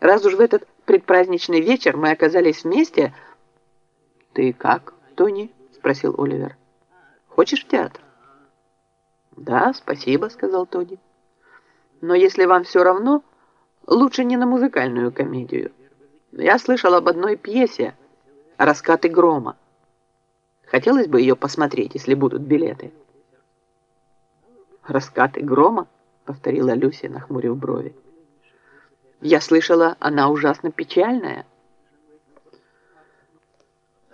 Раз уж в этот предпраздничный вечер мы оказались вместе... «Ты как, Тони?» — спросил Оливер. «Хочешь в театр?» «Да, спасибо», — сказал Тони. «Но если вам все равно, лучше не на музыкальную комедию. Я слышал об одной пьесе «Раскаты грома». Хотелось бы ее посмотреть, если будут билеты». «Раскаты грома?» — повторила Люся, нахмурив брови. «Я слышала, она ужасно печальная».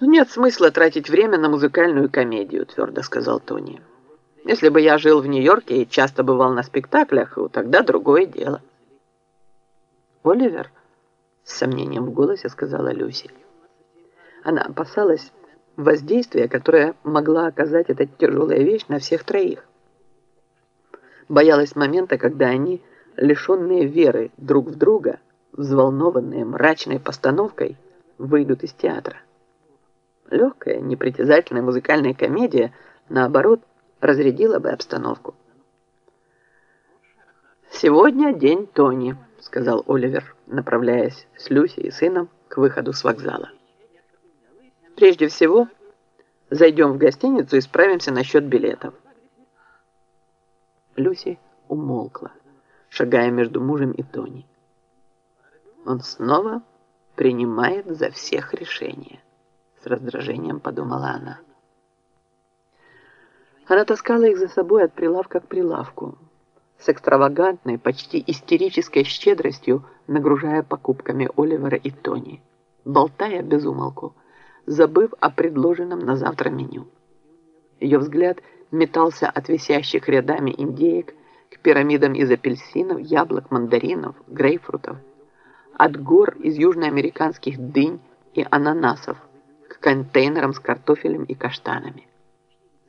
«Нет смысла тратить время на музыкальную комедию», — твердо сказал Тони. «Если бы я жил в Нью-Йорке и часто бывал на спектаклях, тогда другое дело». «Оливер?» — с сомнением в голосе сказала Люси. Она опасалась воздействия, которое могла оказать эта тяжелая вещь на всех троих боялась момента, когда они, лишенные веры друг в друга, взволнованные мрачной постановкой, выйдут из театра. Легкая, непритязательная музыкальная комедия, наоборот, разрядила бы обстановку. «Сегодня день Тони», — сказал Оливер, направляясь с Люси и сыном к выходу с вокзала. «Прежде всего, зайдем в гостиницу и справимся насчет билетов. Люси умолкла, шагая между мужем и Тони. Он снова принимает за всех решения, с раздражением подумала она. Она таскала их за собой от прилавка к прилавку, с экстравагантной, почти истерической щедростью нагружая покупками Оливера и Тони, болтая без умолку, забыв о предложенном на завтра меню. Ее взгляд – метался от висящих рядами индеек пирамидам из апельсинов, яблок, мандаринов, грейпфрутов, от гор из южноамериканских дынь и ананасов к контейнерам с картофелем и каштанами.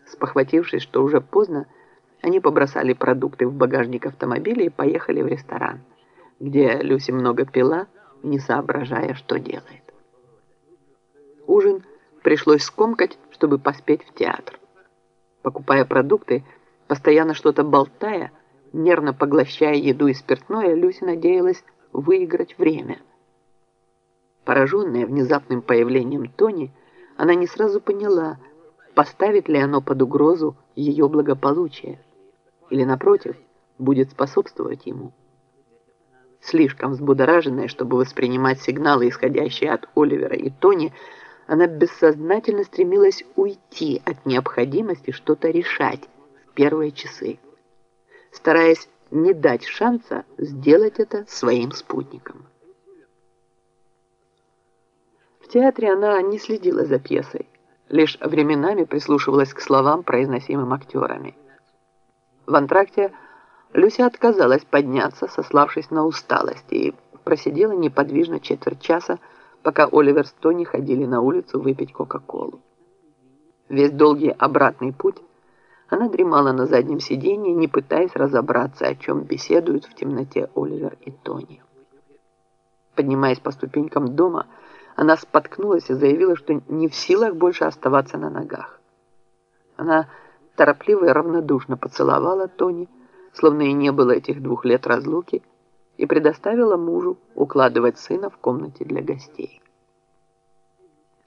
Спохватившись, что уже поздно, они побросали продукты в багажник автомобиля и поехали в ресторан, где Люси много пила, не соображая, что делает. Ужин пришлось скомкать, чтобы поспеть в театр покупая продукты, постоянно что-то болтая, нервно поглощая еду и спиртное, Люся надеялась выиграть время. Пораженная внезапным появлением Тони, она не сразу поняла, поставит ли оно под угрозу ее благополучие или, напротив, будет способствовать ему. Слишком взбудораженная, чтобы воспринимать сигналы, исходящие от Оливера и Тони, она бессознательно стремилась уйти от необходимости что-то решать в первые часы, стараясь не дать шанса сделать это своим спутником. В театре она не следила за пьесой, лишь временами прислушивалась к словам, произносимым актерами. В антракте Люся отказалась подняться, сославшись на усталость, и просидела неподвижно четверть часа, пока Оливер с Тони ходили на улицу выпить Кока-Колу. Весь долгий обратный путь она дремала на заднем сиденье, не пытаясь разобраться, о чем беседуют в темноте Оливер и Тони. Поднимаясь по ступенькам дома, она споткнулась и заявила, что не в силах больше оставаться на ногах. Она торопливо и равнодушно поцеловала Тони, словно и не было этих двух лет разлуки, и предоставила мужу укладывать сына в комнате для гостей.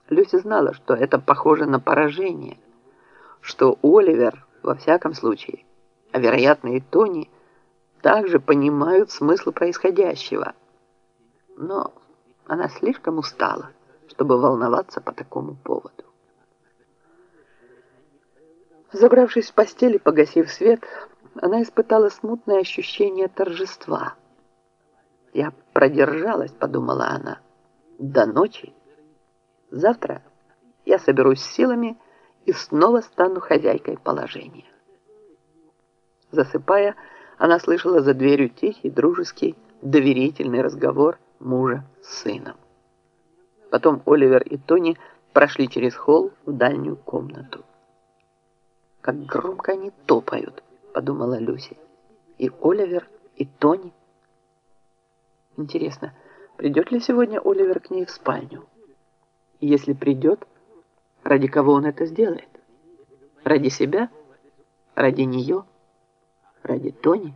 Люся знала, что это похоже на поражение, что Оливер, во всяком случае, а вероятно и Тони, также понимают смысл происходящего. Но она слишком устала, чтобы волноваться по такому поводу. Забравшись в постель и погасив свет, она испытала смутное ощущение торжества – я продержалась, подумала она, до ночи. Завтра я соберусь силами и снова стану хозяйкой положения. Засыпая, она слышала за дверью тихий, дружеский, доверительный разговор мужа с сыном. Потом Оливер и Тони прошли через холл в дальнюю комнату. «Как громко они топают», — подумала Люси. «И Оливер, и Тони». Интересно, придет ли сегодня Оливер к ней в спальню? если придет, ради кого он это сделает? Ради себя? Ради нее? Ради Тони?